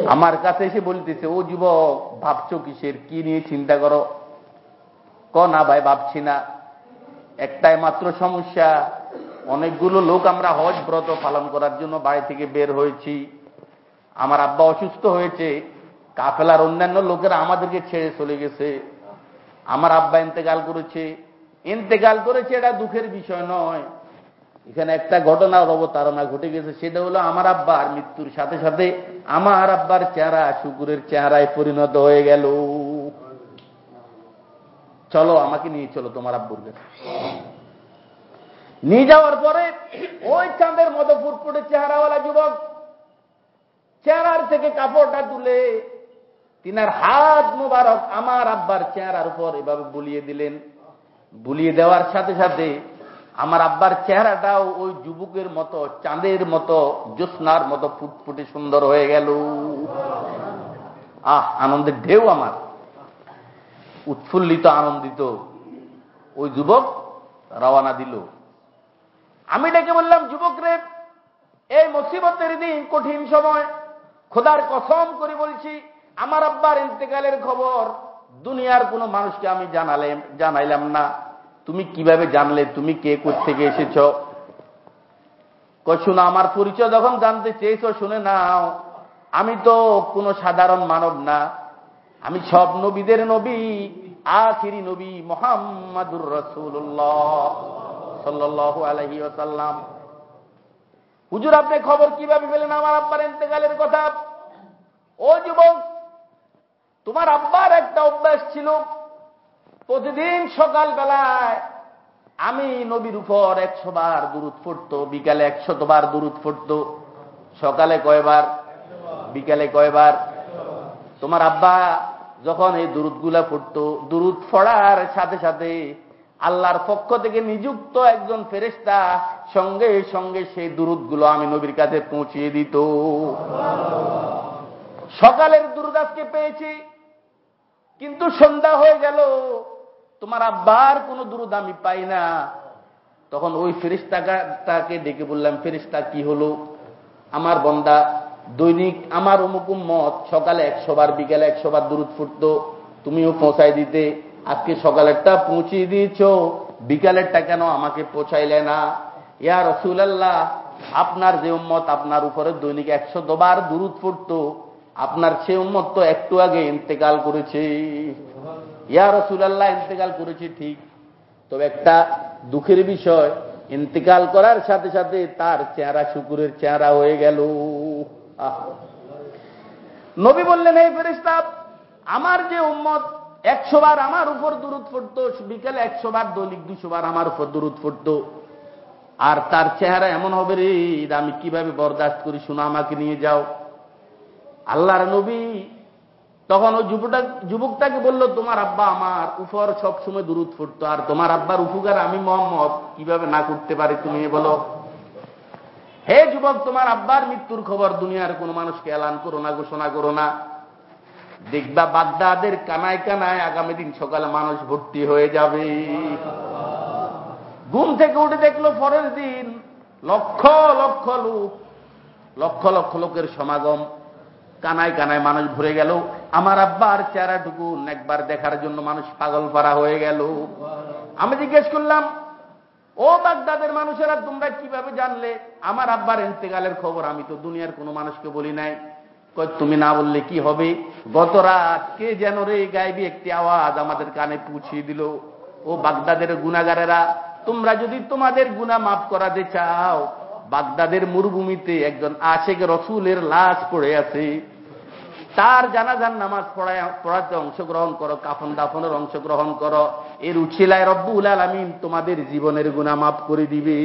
আমার কাছে এসে বলতেছে, ও যুবক, ভাবছ কিসের? কি নিয়ে চিন্তা করো? ক না ভাই, ভাবছি না। একটাই মাত্র সমস্যা, অনেকগুলো লোক আমরা হজ ব্রত পালন করার জন্য বাড়ি থেকে বের হয়েছি। আমার আব্বা অসুস্থ হয়েছে, কাফেলার অন্যান্য লোকেরা আমাদেরকে ছেড়ে চলে গেছে। আমার আব্বা ইন্তেকাল করেছে। ইন্তেকাল করেছে এটা দুঃখের বিষয় নয়। এখানে একটা ঘটনার অবতারণা ঘটে গেছে, সেটা হলো আমার আব্বার মৃত্যুর সাথে সাথে আমার আব্বার চেহারা শুকুরের চেহারায় পরিণত হয়ে গেল। চলো, আমাকে নিয়ে চলো তোমার আব্বুর কাছে। নিয়ে যাওয়ার পরে ওই চাঁদের মতো ফুটফুটে চেহারাওয়ালা যুবক চেহারার থেকে কাপড়টা তুলে তিনার হাত মুবারক আমার আব্বার চেহারার উপর এভাবে বুলিয়ে দিলেন। বুলিয়ে দেওয়ার সাথে সাথে আমার আব্বার চেহারাটাও ওই যুবকের মতো, চাঁদের মতো, জ্যোৎস্নার মতো ফুটফুটে সুন্দর হয়ে গেল। আহ, আনন্দের ঢেউ আমার। উৎফুল্লিত, আনন্দিত ওই যুবক রওয়ানা দিল। আমি ডেকে বললাম, যুবক রে, এই মুসিবতের দিন কঠিন সময়। খোদার কসম করে বলছি, আমার আব্বার ইন্তেকালের খবর দুনিয়ার কোনো মানুষকে আমি জানালে জানাইলাম না। তুমি কীভাবে জানলে? তুমি কে থেকে এসেছ? শুনো, আমার পরিচয় যখন জানতে চেয়েছ, শুনে নাও। আমি তো কোনো সাধারণ মানব না। আমি সব নবীদের নবী, আখিরি নবী মোহাম্মদুর রসুল্লাহ সাল্লু আলহি আসাল্লাম হুজুর, আপনি খবর কীভাবে পেলেন? আমার আব্বার ইন্তেকালের কথা। ও যুবক, তোমার আব্বার একটা অভ্যাস ছিল। প্রতিদিন সকাল বেলায় আমি নবীর উপর একশো বার দূরত ফুটত বিকালে একশত বার দূরত ফুটত সকালে কয়বার? বিকালে কয়বার? তোমার আব্বা যখন এই দুরুদগুলা ফুটত দুরুদ ফড়ার সাথে সাথে আল্লাহর পক্ষ থেকে নিযুক্ত একজন ফেরেস্তা সঙ্গে সঙ্গে সেই দুরুদগুলো আমি নবীর কাছে পৌঁছিয়ে দিত। সকালের দুরুদ আজকে পেয়েছি, কিন্তু সন্ধ্যা হয়ে গেল। তোমার আব্বার কোনো দুরুদ আমি পাই না। তখন ওই ফেরিস্তাকে ডেকে বললাম ফেরিস্তা কি হলো? আমার বন্দা, দৈনিক আমার অমুক মত সকালে একশো বার, বিকেলে একশো বার দূরত ফুটত। তুমিও পৌঁছাই দিতে। আজকে সকালেরটা পৌঁছিয়ে দিয়েছ। বিকালেরটা কেন আমাকে পৌঁছাইলে না? ইয়া রসুলাল্লাহ, আপনার যে উম্মত আপনার উপরে দৈনিক একশো দবার দূরত ফুটত। আপনার সে উম্মত তো একটু আগে ইন্তেকাল করেছে। ইয়া রসুলাল্লাহ, ইন্তেকাল করেছে, ঠিক। তবে একটা দুঃখের বিষয়, ইন্তেকাল করার সাথে সাথে তার চেহারা শুকুরের চেহারা হয়ে গেল। নবী বললেন এই ফেরিস্তাব আমার যে উম্মত একশো বার আমার উপর দূরত ফুটত বিকেলে একশো বার দৈনিক দুশো বার আমার উপর দূরত ফুটত আর তার চেহারা এমন হবে রে আমি কীভাবে বরদাস্ত করি, শোনা আমাকে নিয়ে যাও। আল্লাহর নবী তখন ওই যুবকটা যুবকটাকে বলল, তোমার আব্বা আমার উপর সবসময় দূরত ফুটতো আর তোমার আব্বার উপকার আমি মোহাম্মদ, কীভাবে না করতে পারি তুমি বলো? হে যুবক, তোমার আব্বার মৃত্যুর খবর দুনিয়ার কোন মানুষকে এলান করো না, ঘোষণা করো না। দেখবা বাগদাদের কানায় কানায় আগামী দিন সকালে মানুষ ভর্তি হয়ে যাবে। ঘুম থেকে উঠে দেখল পরের দিন লক্ষ লক্ষ লোক, লক্ষ লক্ষ লোকের সমাগম। কানায় কানায় মানুষ ভরে গেল। আমার আব্বার চেহারা চেহারাটুকু একবার দেখার জন্য মানুষ পাগল পাড়া হয়ে গেল। আমি জিজ্ঞেস করলাম, ও বাগদাদের মানুষেরা তোমরা কীভাবে জানলে? আমার আব্বার এন্তেকালের খবর আমি তো দুনিয়ার কোনো মানুষকে বলি নাই। তুমি না বললে কি হবে? গত রাত কে যেন রে গাইবি একটি আওয়াজ আমাদের কানে পৌঁছিয়ে দিল। ও বাগদাদের গুণাগারেরা তোমরা যদি তোমাদের গুণা মাফ করাতে চাও বাগদাদের মরুভূমিতে একজন আশেক রসুলের লাশ পড়ে আছে। তার জানাজান নামাজ পড়ায়, পড়াতে অংশগ্রহণ করো, কাফন দাফনের অংশগ্রহণ করো। এর উছিলায় রব্বুল আলমিন তোমাদের জীবনের গুণা মাফ করে দিবে।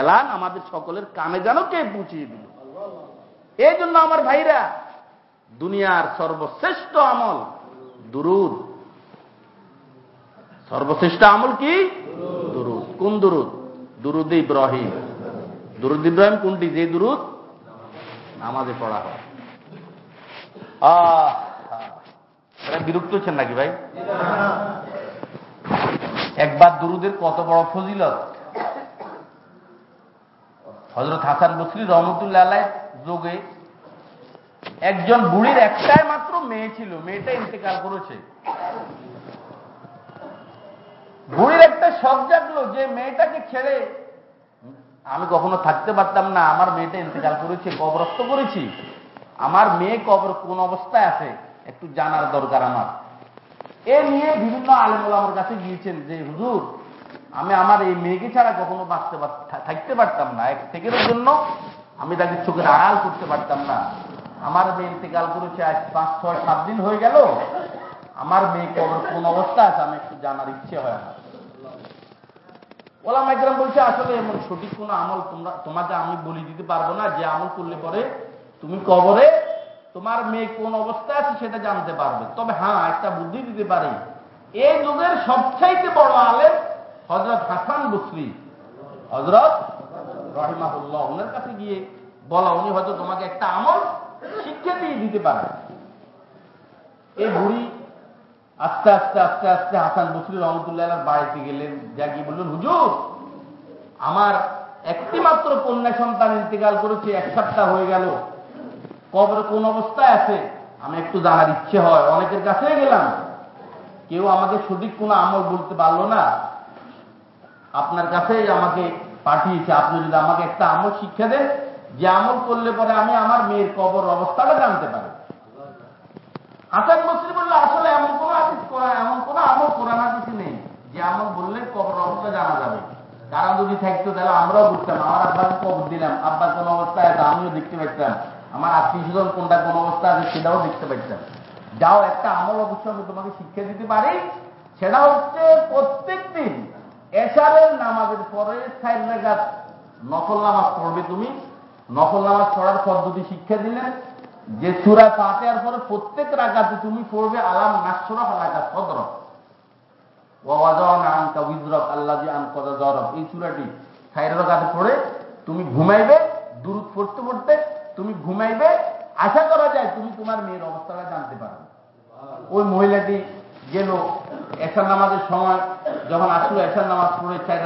এলান আমাদের সকলের কানে যেন কে পুছিয়ে দিল। এই জন্য আমার ভাইরা, দুনিয়ার সর্বশ্রেষ্ঠ আমল দুরুদ। সর্বশ্রেষ্ঠ আমল কি? দুরুদ। কোন দুরুদ? দুরুদ ইব্রাহিম। দুরুদ ইব্রাহিম কোনটি? যে দুরুদ নামাজে পড়া হয়। বিরক্ত হচ্ছেন নাকি ভাই? একবার দুরুদের কত বড় ফজিলত? হজরত হাসান বসরি রহমতুল্লাহ যোগে একজন বুড়ির একটাই মাত্র মেয়ে ছিল। মেয়েটা ইন্তেকাল করেছে। বুড়ির একটা শখ জাগলো যে মেয়েটাকে ছেড়ে আমি কখনো থাকতে পারতাম না, আমার মেয়েটা ইন্তেকাল করেছে, কবরস্থ করেছি। আমার মেয়ে কবর কোন অবস্থায় আছে একটু জানার দরকার আমার। এ নিয়ে বিভিন্ন আলেমুল আমার কাছে গিয়েছেন যে, হুজুর, আমি আমার এই মেয়েকে ছাড়া কখনো বাঁচতে থাকতে পারতাম না। এক থেকে জন্য আমি তাকে চোখের আড়াল করতে পারতাম না। আমার মেয়ে ইন্তেকাল করেছে, আজ পাঁচ, ছয়, সাত দিন হয়ে গেল। আমার মেয়ে কবর কোন অবস্থা আছে আমি একটু জানার ইচ্ছে হয় আমার। ওলাম একরাম বলছে, আসলে এমন সঠিক কোন আমল তোমরা তোমাকে আমি বলি দিতে পারব না। যে আমল করলে পরে তুমি কবরে তোমার মেয়ে কোন অবস্থায় আছে সেটা জানতে পারবে। তবে হ্যাঁ একটা বুদ্ধি দিতে পারি। এই যুগের সবচাইতে বড় আলেম হজরত হাসান বসরি। হজরত রহিমাহুল্লাহ, ওনার কাছে গিয়ে বলা, উনি হয়তো তোমাকে একটা আমল শিক্ষা দিয়ে দিতে পারে এই বুড়ি আস্তে আস্তে আস্তে আস্তে হাসান বসরি রহমতুল্লাহ বাড়িতে গেলেন। যা গিয়ে বললেন, হুজুর, আমার একটি মাত্র কন্যা সন্তান ইন্তেকাল করেছে, এক সপ্তাহ হয়ে গেল। কবর কোন অবস্থায় আছে? আমি একটু জানার ইচ্ছে হয়। অনেকের কাছে গেলাম। কেউ আমাকে সঠিক কোন আমল বলতে পারল না। আপনার কাছে আমাকে পাঠিয়েছে। আপনি যদি আমাকে একটা আমল শিক্ষা দেন, যে আমল করলে পরে আমি আমার মেয়ের কবর অবস্থাটা জানতে পারি হাসান বসরি বললে, আসলে এমন কোন আদিস করা এমন কোন আমল কোরআন হাদিসে নেই যে আমল বললে কবর অবস্থা জানা যাবে। কারণ যদি থাকতো তাহলে আমরাও বুঝতাম, আমার আব্বাকে কবর দিলাম আব্বা কোন অবস্থায় আছে, আমিও দেখতে পাইতাম। আমার আত্মীয় স্বজন কোনটা কোন অবস্থা আছে সেটাও দেখতে পাইতাম। যাও, একটা আমল অবশ্যই আমি তোমাকে শিক্ষা দিতে পারি। সেটা হচ্ছে প্রত্যেক দিন এশারের নামাজের পরে সাইড রেখাত নকল নামাজ পড়বে তুমি। নকল নামাজ পড়ার পদ্ধতি শিক্ষা দিলেন। যে সুরা ফাতেহার পরে প্রত্যেক রাগাতে তুমি পড়বে আলাম নাসরা হালাকা সদর এই চূড়াটি পড়ে তুমি ঘুমাইবে দূরত পড়তে পড়তে তুমি ঘুমাইবে। আশা করা যায় তুমি তোমার মেয়ের অবস্থাটা জানতে পারবে। ওই মহিলাটি গেল এসার নামাজের সময়, যখন আসলো এসার নামাজ পড়ে চার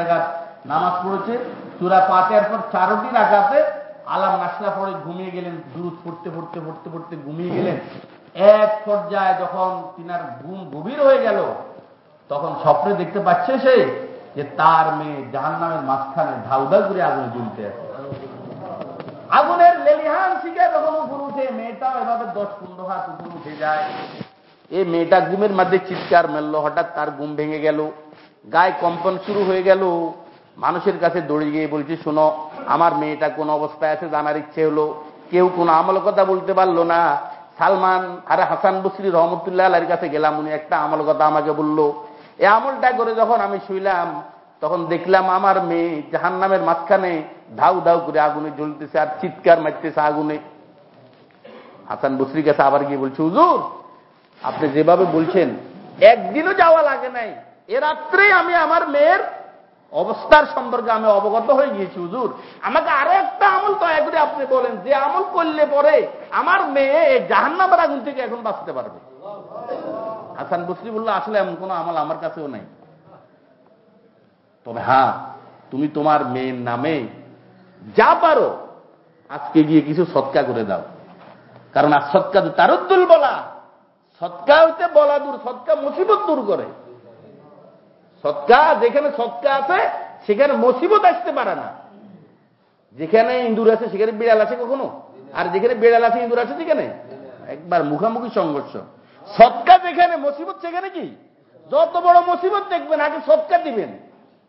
নামাজ পড়েছে। চূড়া পাতের পর চারোটি রাগাতে আলাম নাসলা পড়ে ঘুমিয়ে গেলেন দূরত পড়তে পড়তে পড়তে পড়তে ঘুমিয়ে গেলেন। এক পর্যায়ে যখন তিনার ঘুম গভীর হয়ে গেল, তখন স্বপ্নে দেখতে পাচ্ছে সে যে তার মেয়ে জাহান নামের মাঝখানে ধাউদা করে আগুনে জ্বলতে আছে। আগুনের লেলিহান শিখে যখন উপর উঠে, মেয়েটাও এভাবে দশ পনেরো হাত উপর উঠে যায়। এই মেয়েটা ঘুমের মধ্যে চিৎকার মেললো হঠাৎ তার ঘুম ভেঙে গেল, গায়ে কম্পন শুরু হয়ে গেল। মানুষের কাছে দৌড়ে গিয়ে বলছে, শোনো আমার মেয়েটা কোন অবস্থায় আছে জানার ইচ্ছে হলো কেউ কোন আমল কথা বলতে পারল না। সালমান আরে হাসান বসরি রহমতুল্লাহ আলের কাছে গেলাম, উনি একটা আমল কথা আমাকে বলল। এই আমলটা করে যখন আমি শুইলাম, তখন দেখলাম আমার মেয়ে জাহান নামের মাঝখানে ধাউ ধাউ করে আগুনে জ্বলতেছে আর চিৎকার মারতেছে আগুনে। হাসান বসরির কাছে আবার গিয়ে বলছে, হুজুর, আপনি যেভাবে বলছেন, একদিনও যাওয়া লাগে নাই। এ রাত্রে আমি আমার মেয়ের অবস্থার সম্পর্কে আমি অবগত হয়ে গিয়েছি, হুজুর। আমাকে আরও একটা আমল দয়া করে আপনি বলেন, যে আমল করলে পরে আমার মেয়ে জাহান্নামের আগুন থেকে এখন বাঁচতে পারবে। হাসান বসরি বলল, আসলে এমন কোনো আমল আমার কাছেও নাই। তবে হ্যাঁ তুমি তোমার মেয়ের নামে যা পারো, আজকে গিয়ে কিছু সৎকা করে দাও। কারণ আর সৎকা তারুদ্দুল বলা সৎকা হইতে বলা দূর, সৎকা মুসিবত দূর করে। সৎকা, যেখানে সৎকা আছে, সেখানে মসিবত আসতে পারে না। যেখানে ইন্দুর আছে, সেখানে বিড়াল আছে কখনো? আর যেখানে বিড়াল আছে ইন্দুর আছে সেখানে? একবার মুখামুখি সংঘর্ষ। সৎকা যেখানে, মসিবত সেখানে কি? যত বড় মসিবত দেখবেন, আগে সৎকা দিবেন।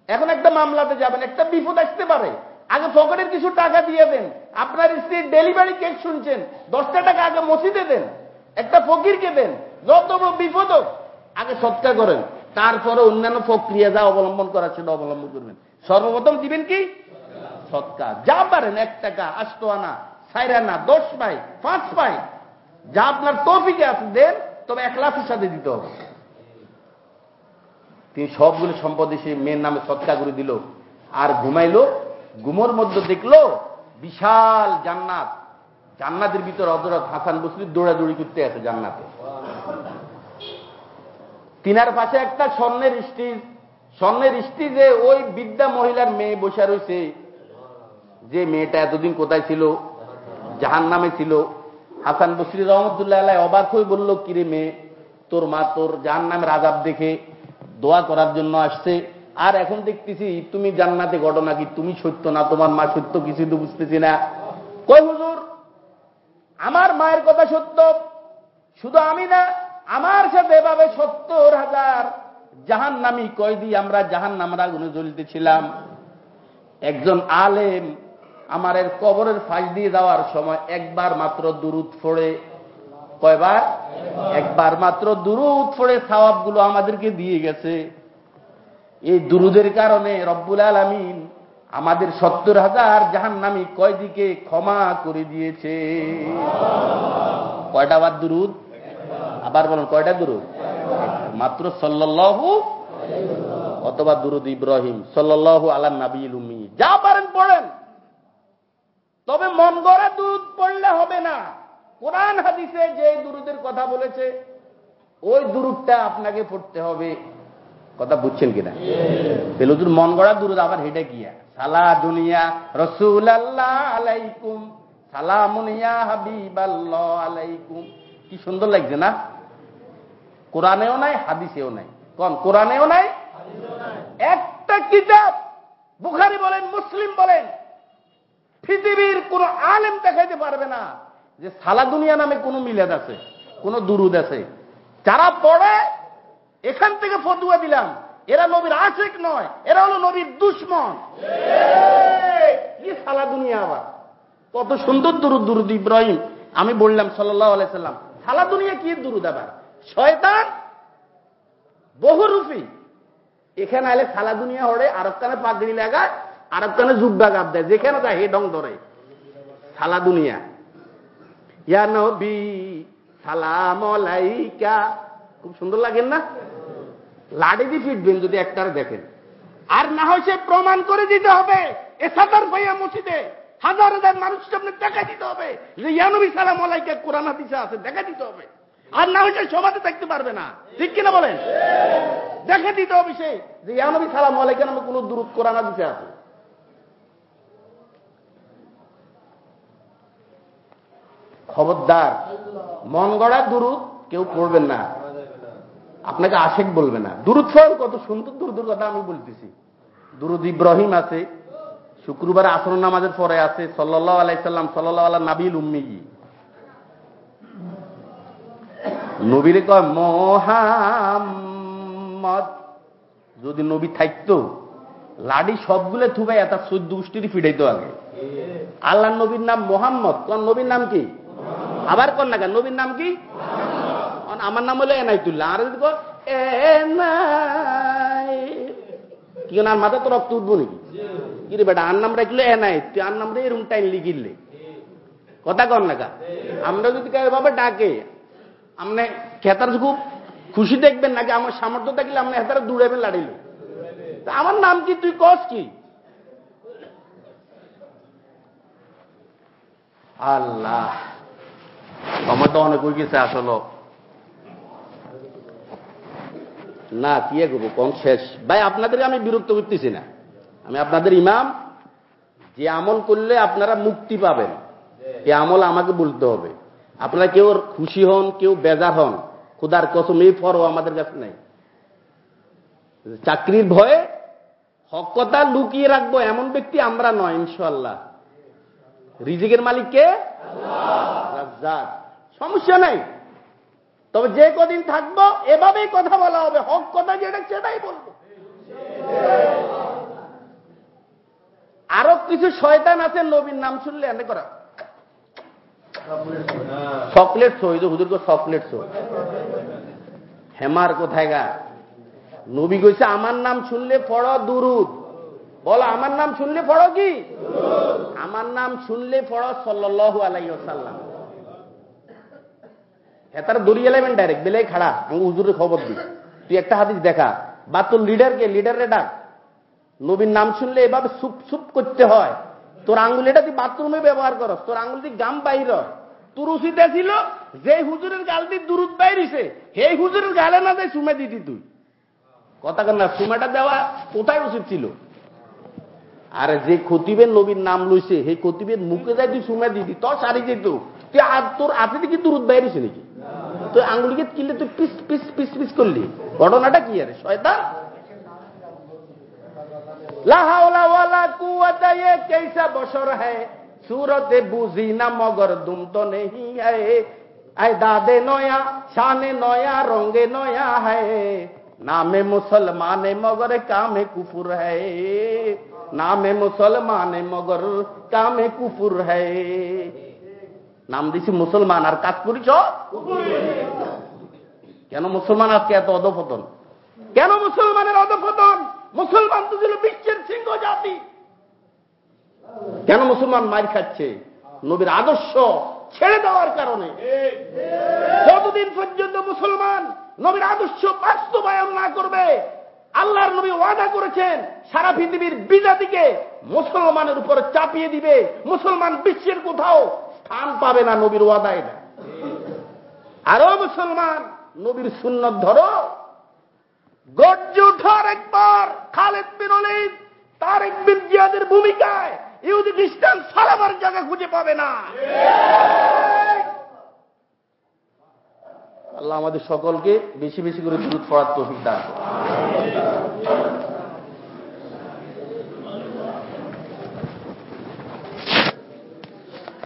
এখন একটা মামলাতে যাবেন, একটা বিপদ আসতে পারে। আগে পকেটের কিছু টাকা দিয়ে দেন। আপনার স্ত্রীর ডেলিভারি কেক শুনছেন, দশটা টাকা আগে মসজিদে দেন, একটা ফকিরকে দেন। যত বড় বিপদ আগে সৎকা করেন। তারপরে অন্যান্য প্রক্রিয়া যা অবলম্বন করার সেটা অবলম্বন করবেন। সর্বপ্রথম দিবেন কি? সৎকা। যা পারেন, এক টাকা আষ্ট আনা সাইর আনা দশ পাই, পাঁচ পাই, যা আপনার তফিকে আছে দেন, তবে এক লাখের সাথে দিতে হবে। তিনি সবগুলো সম্পদ এসে মেয়ের নামে সৎকা করে দিল। আর ঘুমাইলো, ঘুমোর মধ্যে দেখল, বিশাল জান্নাত। জান্নাতের ভিতর অদরত হাসান বসরি দৌড়াদৌড়ি করতে আছে জান্নাতে। তিনার পাশে একটা স্বর্ণের স্টিজ। স্বর্ণের স্টিজে ওই বিদ্যা মহিলার মেয়ে বসে রয়েছে। যে মেয়েটা এতদিন কোথায় ছিল? জাহান নামে ছিল। হাসান বসরি রহমতুল্লাহ অবাক হয়ে বলল, কিরে মেয়ে, তোর মা তোর জাহান নামের আজাব দেখে দোয়া করার জন্য আসছে। আর এখন দেখতেছি তুমি জান্নাতে ঘটনা কি তুমি সত্য না? তোমার মা সত্য কিছু তো বুঝতেছি না। কই হুজুর? আমার মায়ের কথা সত্য? শুধু আমি না আমার সাথে এভাবে সত্তর হাজার জাহান নামি কয়দি, আমরা জাহান নামরা গুনে জ্বলতেছিলাম একজন আলেম আমার কবরের ফাঁস দিয়ে যাওয়ার সময় একবার মাত্র দুরুদ ফোড়ে কয়বার? একবার মাত্র দুরুদ ফোড়ে গুলো আমাদেরকে দিয়ে গেছে। এই দুরুদের কারণে রব্বুল আলমিন আমাদের সত্তর হাজার জাহান নামি কয়দিকে ক্ষমা করে দিয়েছে। কয়টা বার দুরুদ? আবার বলুন কয়টা দুরুদ মাত্র সাল্লাহু অথবা দুরুদ ইব্রাহিম সাল্লাহু আল্লাহ নাবি উমি যা পারেন পড়েন। তবে মন গড়া দুধ পড়লে হবে না। কোরআন হাদিসে যে দুরুদের কথা বলেছে ওই দুরুদটা আপনাকে পড়তে হবে। কথা বুঝছেন কিনা? তাহলে মন গড়া দুরুদ আবার হেঁটে গিয়া। সালা দুনিয়া রসুল আল্লাহ আলাইকুম সালামুনিয়া হাবিব আল্লাহ আলাইকুম। কি সুন্দর লাগছে না? কোরআনেও নাই, হাদিসেও নাই। কোন, কোরআনেও নাই? একটা কিতাব, বুখারি বলেন, মুসলিম বলেন, পৃথিবীর কোন আলেম দেখাইতে পারবে না যে সালা দুনিয়া নামে কোন মিলাদ আছে, কোন দুরুদ আছে। যারা পড়ে, এখান থেকে ফতুয়া দিলাম, এরা নবীর আশেক নয়, এরা হলো নবীর দুশ্মন। কি সালা দুনিয়া আবার। কত সুন্দর দুরুদ দুরুদ ইব্রাহিম। আমি বললাম সাল্লাহ আলাইসাল্লাম সালা দুনিয়া কি দুরুদ আবার? শয়তান বহুরূপী এখানে আলে সালা দুনিয়া হড়ে আরব কানে পাগড়ি লাগায় আরব কানে জুব্বা গাব দেয়, যেখানে যায় হে ডং ধরে। সালা দুনিয়া। ইয়া সালাম খুব সুন্দর লাগেন না? লাড়ি দিয়ে ফিটবেন যদি একটার দেখেন। আর না হয় সে প্রমাণ করে দিতে হবে। এ সাতার ভাইয়া মসজিদে। হাজার হাজার মানুষ সামনে দেখা দিতে হবে। যে ইয়ানবী সালাম আলাইকা, কোরআন হাদিসে আছে দেখা দিতে হবে। আর না হলে সমাজে থাকতে পারবে না। ঠিক কিনা বলেন? দেখা দিতে হবে সে। যে ইয়ানবী সালাম আলাইকা নামে কোন দূর কোরআন হাদিসে আছে। খবরদার, মন গড়া দুরুদ কেউ পড়বেন না। আপনাকে আশেক বলবে না। দুরুদ কত সুন্দর দুরুদের কথা আমি বলতেছি। দুরুদ ইব্রাহিম আছে শুক্রবার আসর নামাজের পরে আছে সাল্লাহ আলাইসাল্লাম সাল্লাহ আল্লাহ নাবিল উম্মিগি নবীরে কয়, মহাম্মদ। যদি নবী থাকতো, লাডি সবগুলো থুবাই এটা চোদ্দ গোষ্ঠীর ফিডাইতো আগে। আল্লাহ নবীর নাম মোহাম্মদ কোন নবীর নাম কি? আবার কোন না কেন? নবীর নাম কি? আমার নাম হলো এনাইতুল্লাহ আর যদি কি আর মাথা তো রক্ত উঠবো নাকি? কি রে বেটা আর নাম রাখল এনাই তুই আর নাম রে এরকম টাইম লিখিলে কথা কন না আমরা যদি বাবা ডাকে আপনি খেতার খুব খুশি দেখবেন নাকি আমার সামর্থ্য থাকলে আপনি হেতারা দূরাবেন লাড়িল আমার নাম কি তুই কস কি আল্লাহ আমার তো অনেক গেছে আসলে না কি করব কম শেষ ভাই আপনাদেরকে আমি বিরক্ত করতেছি না আমি আপনাদের ইমাম যে আমল করলে আপনারা মুক্তি পাবেন। এ আমল আমাকে বলতে হবে। আপনারা কেউ খুশি হন কেউ বেজার হন খুদার কসম এই ফরও আমাদের কাছে নাই। চাকরির ভয়ে হক কথা লুকিয়ে রাখব এমন ব্যক্তি আমরা নয় ইনশাল্লাহ রিজিকের মালিক কে? সমস্যা নাই। তবে যে কদিন থাকব এভাবেই কথা বলা হবে। হক কথা যেটা সেটাই বলব। আরও কিছু শয়তান আছে, নবীর নাম শুনলে এনে করা। চকলেট শো, এই হুজুর চকলেট শো। হেমার কোথায় গা? নবী কইছে, আমার নাম শুনলে পড়ো দুরুদ। বলো, আমার নাম শুনলে পড়ো কি? আমার নাম শুনলে পড়ো সাল্লাহ আলাইসাল্লাম হ্যাঁ তারা দড়িয়ে এলাইবেন ডাইরেক্ট বেলাই খাড়া। আমি হুজুরের খবর দিই। তুই একটা হাদিস দেখা। বা তোর লিডারকে লিডারে ডাক। নবীর নাম শুনলে এভাবে সুপ সুপ করতে হয়। তোর আঙ্গুলিটা তুই বাথরুমে ব্যবহার করস, তোর আঙ্গুল দিয়ে গাম বাইর তুরুসিতে ছিল যে হুজুরের গাল দিয়ে দুরুদ বাইরিছে সেই হুজুরের গালে না দেয় সুমে দিতি তুই। কথা না, সুমাটা দেওয়া কোথায় উচিত ছিল? আর যে খতিবের নবীর নাম লইছে সেই খতিবের মুখে যায় তুই সুমে দিতি, তোর সারি যেত। তুই আর তোর হাতে দিকে দুরুদ বাইরেছে নাকি? তুই আঙ্গুলিকে কিনলে তুই পিস পিস পিস পিস করলি? ঘটনাটা কি আরে, শয়তান? कैसा बशर है सूरत बुझी न मगर दुम तो नहीं है ऐ दादे नया शान नया रंगे नया है नामे मुसलमान मगर कामे कुफुर है नामे मुसलमान मगर कामे কুফুর है নাম দিছি মুসলমান আর কাজ করিছ কেন মুসলমান আজকে এত অধপতন কেন মুসলমানের অধপতন মুসলমান তো ছিল বিশ্বের সিংহ জাতি। কেন মুসলমান মার খাচ্ছে? নবীর আদর্শ ছেড়ে দেওয়ার কারণে। যতদিন পর্যন্ত মুসলমান নবীর আদর্শ বাস্তবায়ন না করবে, আল্লাহর নবী ওয়াদা করেছেন, সারা পৃথিবীর বিজাতিকে মুসলমানের উপর চাপিয়ে দিবে। মুসলমান বিশ্বের কোথাও স্থান পাবে না নবীর ওয়াদা এটা। আরও মুসলমান নবীর সুন্নত ধরো। গর্জে উঠার একবার খালেদ বিন তার বিন জিয়াদের ভূমিকায় ইহুদি খ্রিস্টান সারাবার জায়গা খুঁজে পাবে না। আল্লাহ আমাদের সকলকে বেশি বেশি করে দূর পড়ার তৌফিক দান